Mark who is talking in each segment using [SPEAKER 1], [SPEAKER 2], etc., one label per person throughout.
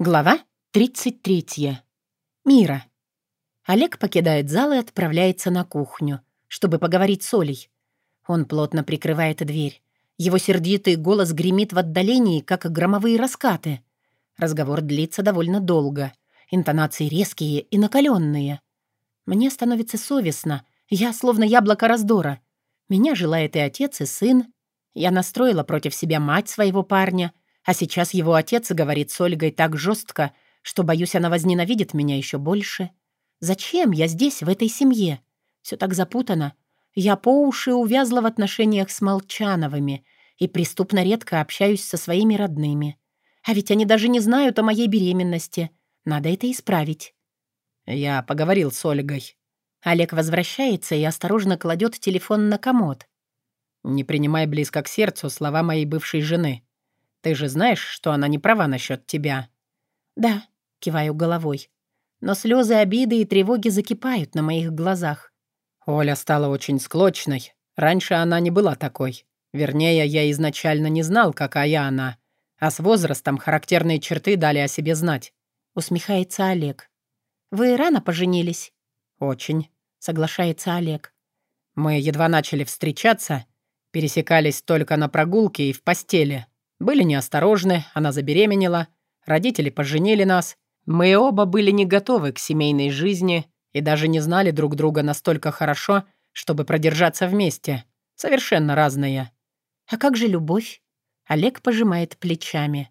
[SPEAKER 1] Глава 33. Мира. Олег покидает зал и отправляется на кухню, чтобы поговорить с Олей. Он плотно прикрывает дверь. Его сердитый голос гремит в отдалении, как громовые раскаты. Разговор длится довольно долго. Интонации резкие и накаленные. Мне становится совестно. Я словно яблоко раздора. Меня желает и отец, и сын. Я настроила против себя мать своего парня — а сейчас его отец говорит с Ольгой так жестко, что, боюсь, она возненавидит меня еще больше. Зачем я здесь, в этой семье? Все так запутано. Я по уши увязла в отношениях с Молчановыми и преступно редко общаюсь со своими родными. А ведь они даже не знают о моей беременности. Надо это исправить.
[SPEAKER 2] Я поговорил с Ольгой.
[SPEAKER 1] Олег возвращается и осторожно кладет телефон на комод.
[SPEAKER 2] Не принимай близко к сердцу слова моей бывшей жены. Ты же знаешь, что она не права насчет тебя?»
[SPEAKER 1] «Да», — киваю головой. Но слезы обиды и тревоги закипают на моих глазах.
[SPEAKER 2] Оля стала очень склочной. Раньше она не была такой. Вернее, я изначально не знал, какая она. А с возрастом характерные черты дали о себе знать.
[SPEAKER 1] Усмехается Олег. «Вы рано поженились?»
[SPEAKER 2] «Очень», —
[SPEAKER 1] соглашается Олег.
[SPEAKER 2] «Мы едва начали встречаться, пересекались только на прогулке и в постели. Были неосторожны, она забеременела, родители поженили нас. Мы оба были не готовы к семейной жизни и даже не знали друг друга настолько хорошо, чтобы продержаться вместе. Совершенно разные.
[SPEAKER 1] А как же любовь? Олег пожимает плечами.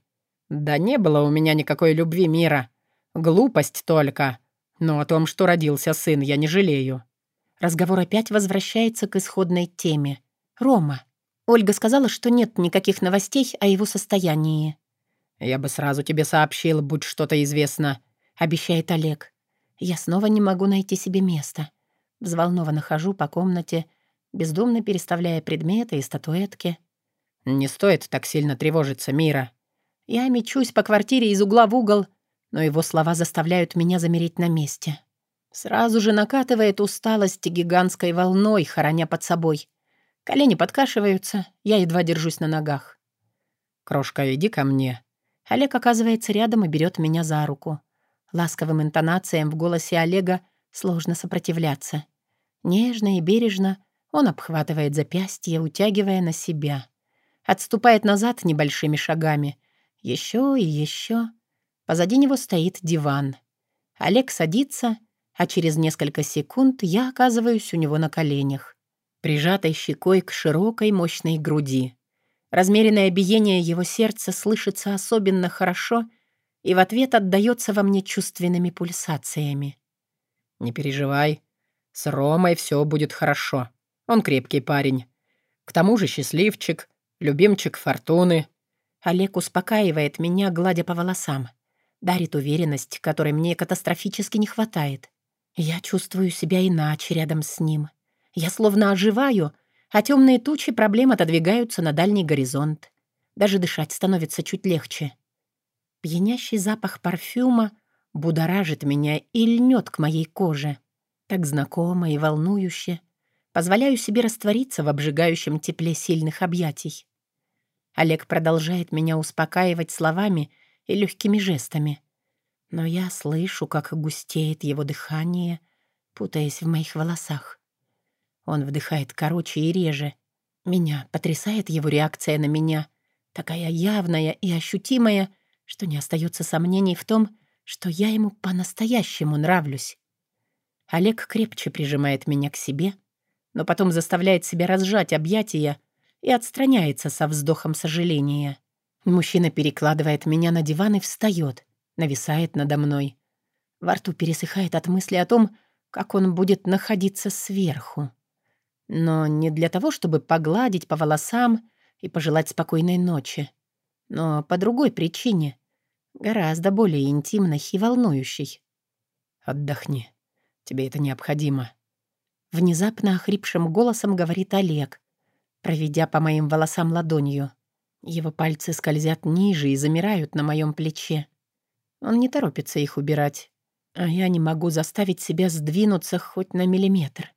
[SPEAKER 2] Да не было у меня никакой любви мира. Глупость только. Но о том, что родился сын, я не жалею.
[SPEAKER 1] Разговор опять возвращается к исходной теме. Рома. Ольга сказала, что нет никаких новостей о его состоянии.
[SPEAKER 2] «Я бы сразу тебе сообщил, будь что-то известно», — обещает Олег.
[SPEAKER 1] Я снова не могу найти себе места. Взволнованно хожу по комнате, бездумно переставляя предметы и статуэтки.
[SPEAKER 2] «Не стоит так сильно тревожиться, Мира».
[SPEAKER 1] Я мечусь по квартире из угла в угол, но его слова заставляют меня замереть на месте. Сразу же накатывает усталость гигантской волной, хороня под собой. Колени подкашиваются, я едва держусь на ногах.
[SPEAKER 2] «Крошка, иди ко мне».
[SPEAKER 1] Олег оказывается рядом и берет меня за руку. Ласковым интонациям в голосе Олега сложно сопротивляться. Нежно и бережно он обхватывает запястье, утягивая на себя. Отступает назад небольшими шагами. Еще и еще. Позади него стоит диван. Олег садится, а через несколько секунд я оказываюсь у него на коленях прижатой щекой к широкой мощной груди. Размеренное биение его сердца слышится особенно хорошо и в ответ отдается во мне чувственными пульсациями.
[SPEAKER 2] «Не переживай. С Ромой все будет хорошо. Он крепкий парень. К тому же счастливчик, любимчик фортуны».
[SPEAKER 1] Олег успокаивает меня, гладя по волосам. Дарит уверенность, которой мне катастрофически не хватает. Я чувствую себя иначе рядом с ним. Я словно оживаю, а темные тучи проблем отодвигаются на дальний горизонт. Даже дышать становится чуть легче. Пьянящий запах парфюма будоражит меня и льнет к моей коже. Так знакомо и волнующе. Позволяю себе раствориться в обжигающем тепле сильных объятий. Олег продолжает меня успокаивать словами и легкими жестами. Но я слышу, как густеет его дыхание, путаясь в моих волосах. Он вдыхает короче и реже. Меня потрясает его реакция на меня, такая явная и ощутимая, что не остается сомнений в том, что я ему по-настоящему нравлюсь. Олег крепче прижимает меня к себе, но потом заставляет себя разжать объятия и отстраняется со вздохом сожаления. Мужчина перекладывает меня на диван и встает, нависает надо мной. Во рту пересыхает от мысли о том, как он будет находиться сверху. Но не для того, чтобы погладить по волосам и пожелать спокойной ночи. Но по другой причине, гораздо более интимной и волнующей.
[SPEAKER 2] «Отдохни. Тебе это необходимо».
[SPEAKER 1] Внезапно охрипшим голосом говорит Олег, проведя по моим волосам ладонью. Его пальцы скользят ниже и замирают на моем плече. Он не торопится их убирать, а я не могу заставить себя сдвинуться хоть на миллиметр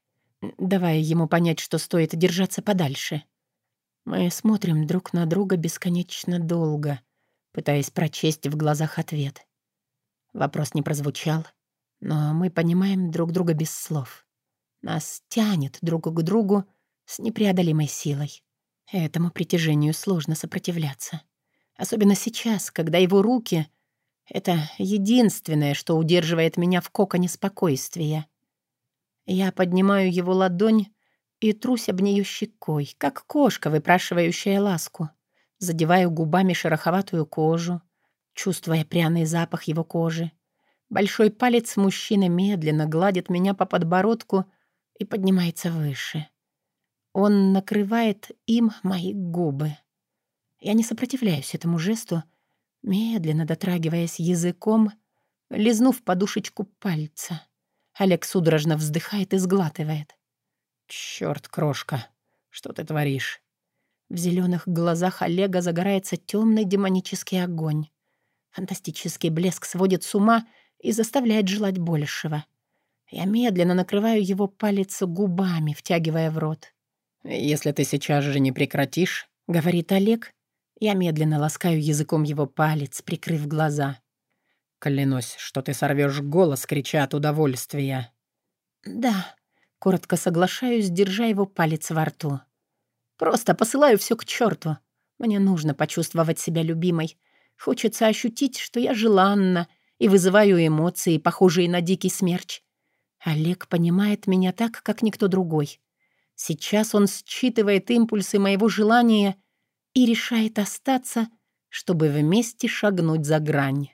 [SPEAKER 1] давая ему понять, что стоит держаться подальше. Мы смотрим друг на друга бесконечно долго, пытаясь прочесть в глазах ответ. Вопрос не прозвучал, но мы понимаем друг друга без слов. Нас тянет друг к другу с непреодолимой силой. Этому притяжению сложно сопротивляться. Особенно сейчас, когда его руки — это единственное, что удерживает меня в коконе спокойствия. Я поднимаю его ладонь и трусь об нее щекой, как кошка, выпрашивающая ласку. Задеваю губами шероховатую кожу, чувствуя пряный запах его кожи. Большой палец мужчины медленно гладит меня по подбородку и поднимается выше. Он накрывает им мои губы. Я не сопротивляюсь этому жесту, медленно дотрагиваясь языком, лизнув подушечку пальца. Олег судорожно вздыхает и сглатывает.
[SPEAKER 2] «Чёрт, крошка, что ты творишь?»
[SPEAKER 1] В зеленых глазах Олега загорается темный демонический огонь. Фантастический блеск сводит с ума и заставляет желать большего. Я медленно накрываю его палец губами, втягивая в рот.
[SPEAKER 2] «Если ты сейчас же не прекратишь», —
[SPEAKER 1] говорит Олег, я медленно ласкаю языком его палец, прикрыв глаза.
[SPEAKER 2] «Клянусь, что ты сорвешь голос, крича от удовольствия».
[SPEAKER 1] «Да», — коротко соглашаюсь, держа его палец во рту. «Просто посылаю все к черту. Мне нужно почувствовать себя любимой. Хочется ощутить, что я желанна и вызываю эмоции, похожие на дикий смерч. Олег понимает меня так, как никто другой. Сейчас он считывает импульсы моего желания и решает остаться, чтобы вместе шагнуть за грань.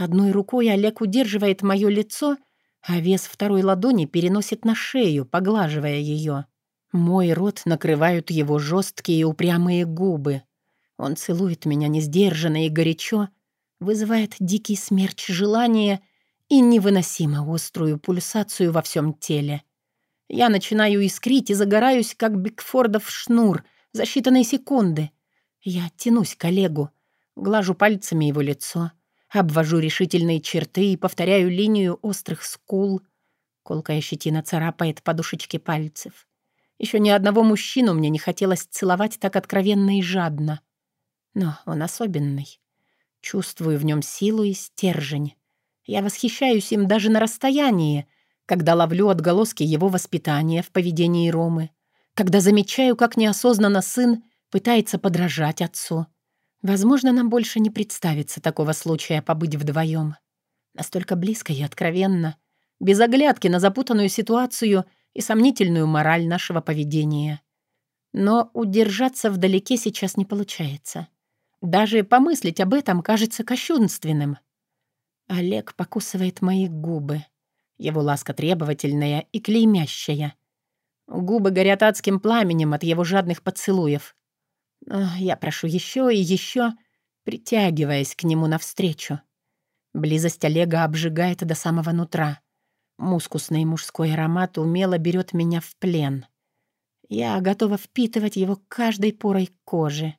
[SPEAKER 1] Одной рукой Олег удерживает мое лицо, а вес второй ладони переносит на шею, поглаживая ее. Мой рот накрывают его жесткие и упрямые губы. Он целует меня несдержанно и горячо, вызывает дикий смерч желания и невыносимо острую пульсацию во всем теле. Я начинаю искрить и загораюсь, как Бигфордов шнур, за считанные секунды. Я тянусь к Олегу, глажу пальцами его лицо, обвожу решительные черты и повторяю линию острых скул. Колкая щетина царапает подушечки пальцев. Еще ни одного мужчину мне не хотелось целовать так откровенно и жадно. Но он особенный. Чувствую в нем силу и стержень. Я восхищаюсь им даже на расстоянии — когда ловлю отголоски его воспитания в поведении Ромы, когда замечаю, как неосознанно сын пытается подражать отцу. Возможно, нам больше не представится такого случая побыть вдвоем. Настолько близко и откровенно, без оглядки на запутанную ситуацию и сомнительную мораль нашего поведения. Но удержаться вдалеке сейчас не получается. Даже помыслить об этом кажется кощунственным. Олег покусывает мои губы. Его ласка требовательная и клеймящая. Губы горят адским пламенем от его жадных поцелуев. Я прошу еще и еще, притягиваясь к нему навстречу. Близость Олега обжигает до самого нутра. Мускусный мужской аромат умело берет меня в плен. Я готова впитывать его каждой порой кожи.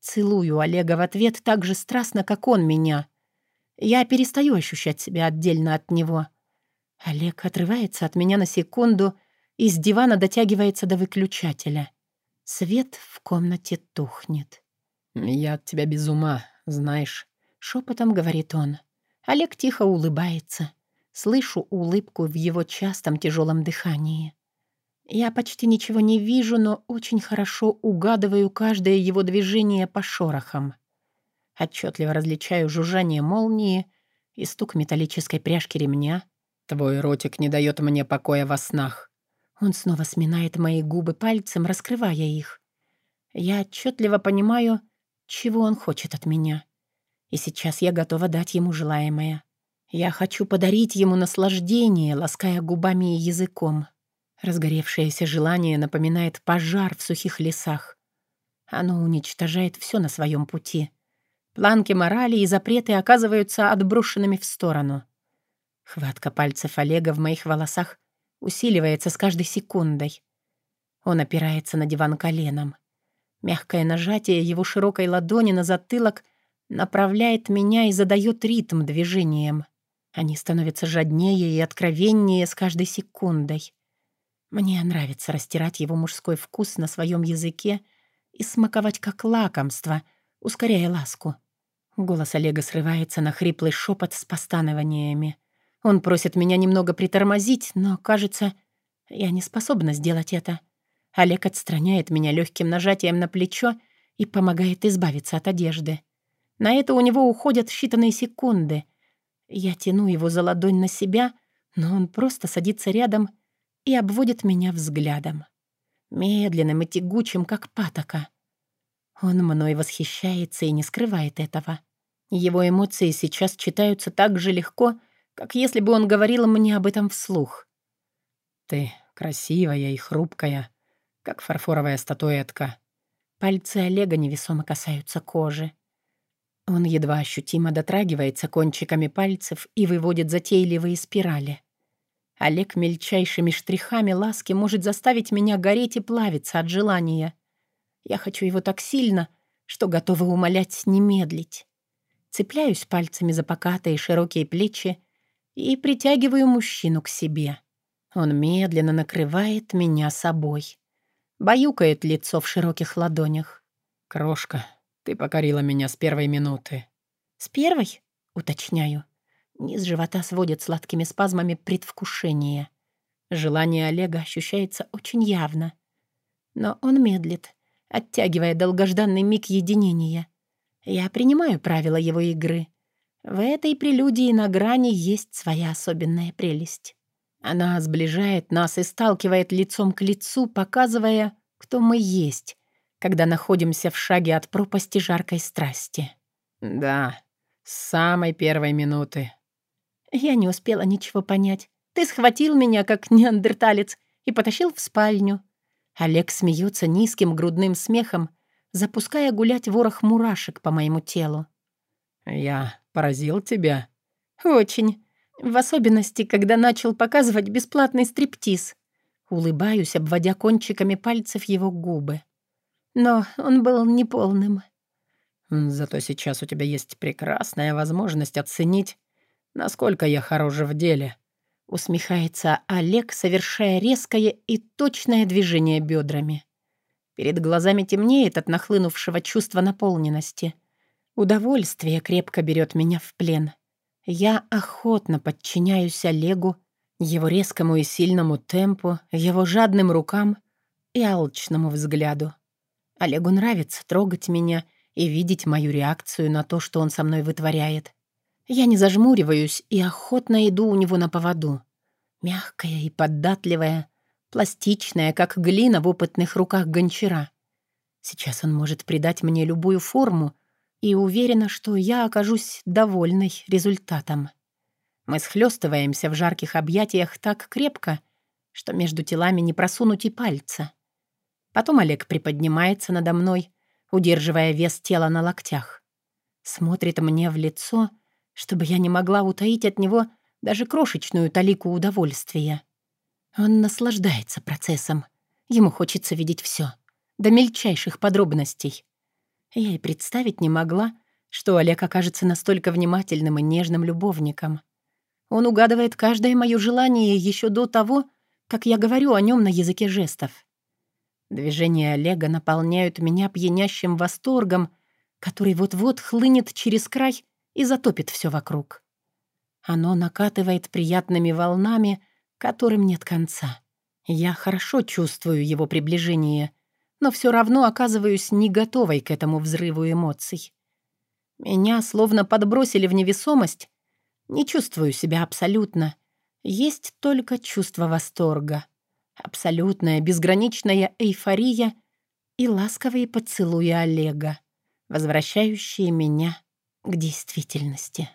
[SPEAKER 1] Целую Олега в ответ так же страстно, как он меня. Я перестаю ощущать себя отдельно от него — Олег отрывается от меня на секунду и с дивана дотягивается до выключателя. Свет в комнате тухнет.
[SPEAKER 2] «Я от тебя без ума, знаешь», — шепотом говорит он.
[SPEAKER 1] Олег тихо улыбается. Слышу улыбку в его частом тяжелом дыхании. Я почти ничего не вижу, но очень хорошо угадываю каждое его движение по шорохам. Отчетливо различаю жужжание молнии и стук металлической пряжки ремня,
[SPEAKER 2] Твой ротик не дает мне покоя во снах.
[SPEAKER 1] Он снова сминает мои губы пальцем, раскрывая их. Я отчетливо понимаю, чего он хочет от меня. И сейчас я готова дать ему желаемое. Я хочу подарить ему наслаждение, лаская губами и языком. Разгоревшееся желание напоминает пожар в сухих лесах. Оно уничтожает все на своем пути. Планки морали и запреты оказываются отброшенными в сторону. Хватка пальцев Олега в моих волосах усиливается с каждой секундой. Он опирается на диван коленом. Мягкое нажатие его широкой ладони на затылок направляет меня и задает ритм движением. Они становятся жаднее и откровеннее с каждой секундой. Мне нравится растирать его мужской вкус на своем языке и смаковать как лакомство, ускоряя ласку. Голос Олега срывается на хриплый шепот с постанованиями. Он просит меня немного притормозить, но, кажется, я не способна сделать это. Олег отстраняет меня легким нажатием на плечо и помогает избавиться от одежды. На это у него уходят считанные секунды. Я тяну его за ладонь на себя, но он просто садится рядом и обводит меня взглядом. Медленным и тягучим, как патока. Он мной восхищается и не скрывает этого. Его эмоции сейчас читаются так же легко, как если бы он говорил мне об этом вслух.
[SPEAKER 2] «Ты красивая и хрупкая, как фарфоровая статуэтка».
[SPEAKER 1] Пальцы Олега невесомо касаются кожи. Он едва ощутимо дотрагивается кончиками пальцев и выводит затейливые спирали. Олег мельчайшими штрихами ласки может заставить меня гореть и плавиться от желания. Я хочу его так сильно, что готова умолять не медлить. Цепляюсь пальцами за покатые широкие плечи и притягиваю мужчину к себе. Он медленно накрывает меня собой. Баюкает лицо в широких ладонях.
[SPEAKER 2] «Крошка, ты покорила меня с первой минуты».
[SPEAKER 1] «С первой?» — уточняю. Низ живота сводит сладкими спазмами предвкушения. Желание Олега ощущается очень явно. Но он медлит, оттягивая долгожданный миг единения. Я принимаю правила его игры. В этой прелюдии на грани есть своя особенная прелесть. Она сближает нас и сталкивает лицом к лицу, показывая, кто мы есть, когда находимся в шаге от пропасти жаркой страсти.
[SPEAKER 2] «Да, с самой первой минуты».
[SPEAKER 1] Я не успела ничего понять. Ты схватил меня, как неандерталец, и потащил в спальню. Олег смеется низким грудным смехом, запуская гулять ворох мурашек по моему телу.
[SPEAKER 2] «Я поразил тебя?»
[SPEAKER 1] «Очень. В особенности, когда начал показывать бесплатный стриптиз». Улыбаюсь, обводя кончиками пальцев его губы. Но он был неполным.
[SPEAKER 2] «Зато сейчас у тебя есть прекрасная возможность оценить, насколько я хорош в деле»,
[SPEAKER 1] усмехается Олег, совершая резкое и точное движение бедрами. Перед глазами темнеет от нахлынувшего чувства наполненности. Удовольствие крепко берет меня в плен. Я охотно подчиняюсь Олегу, его резкому и сильному темпу, его жадным рукам и алчному взгляду. Олегу нравится трогать меня и видеть мою реакцию на то, что он со мной вытворяет. Я не зажмуриваюсь и охотно иду у него на поводу. Мягкая и податливая, пластичная, как глина в опытных руках гончара. Сейчас он может придать мне любую форму, и уверена, что я окажусь довольной результатом. Мы схлёстываемся в жарких объятиях так крепко, что между телами не просунуть и пальца. Потом Олег приподнимается надо мной, удерживая вес тела на локтях. Смотрит мне в лицо, чтобы я не могла утаить от него даже крошечную талику удовольствия. Он наслаждается процессом. Ему хочется видеть все, до мельчайших подробностей. Я и представить не могла, что Олег окажется настолько внимательным и нежным любовником. Он угадывает каждое мое желание еще до того, как я говорю о нем на языке жестов. Движения Олега наполняют меня пьянящим восторгом, который вот-вот хлынет через край и затопит все вокруг. Оно накатывает приятными волнами, которым нет конца. Я хорошо чувствую его приближение, но все равно оказываюсь не готовой к этому взрыву эмоций. Меня словно подбросили в невесомость. Не чувствую себя абсолютно. Есть только чувство восторга. Абсолютная безграничная эйфория и ласковые поцелуи Олега, возвращающие меня к действительности.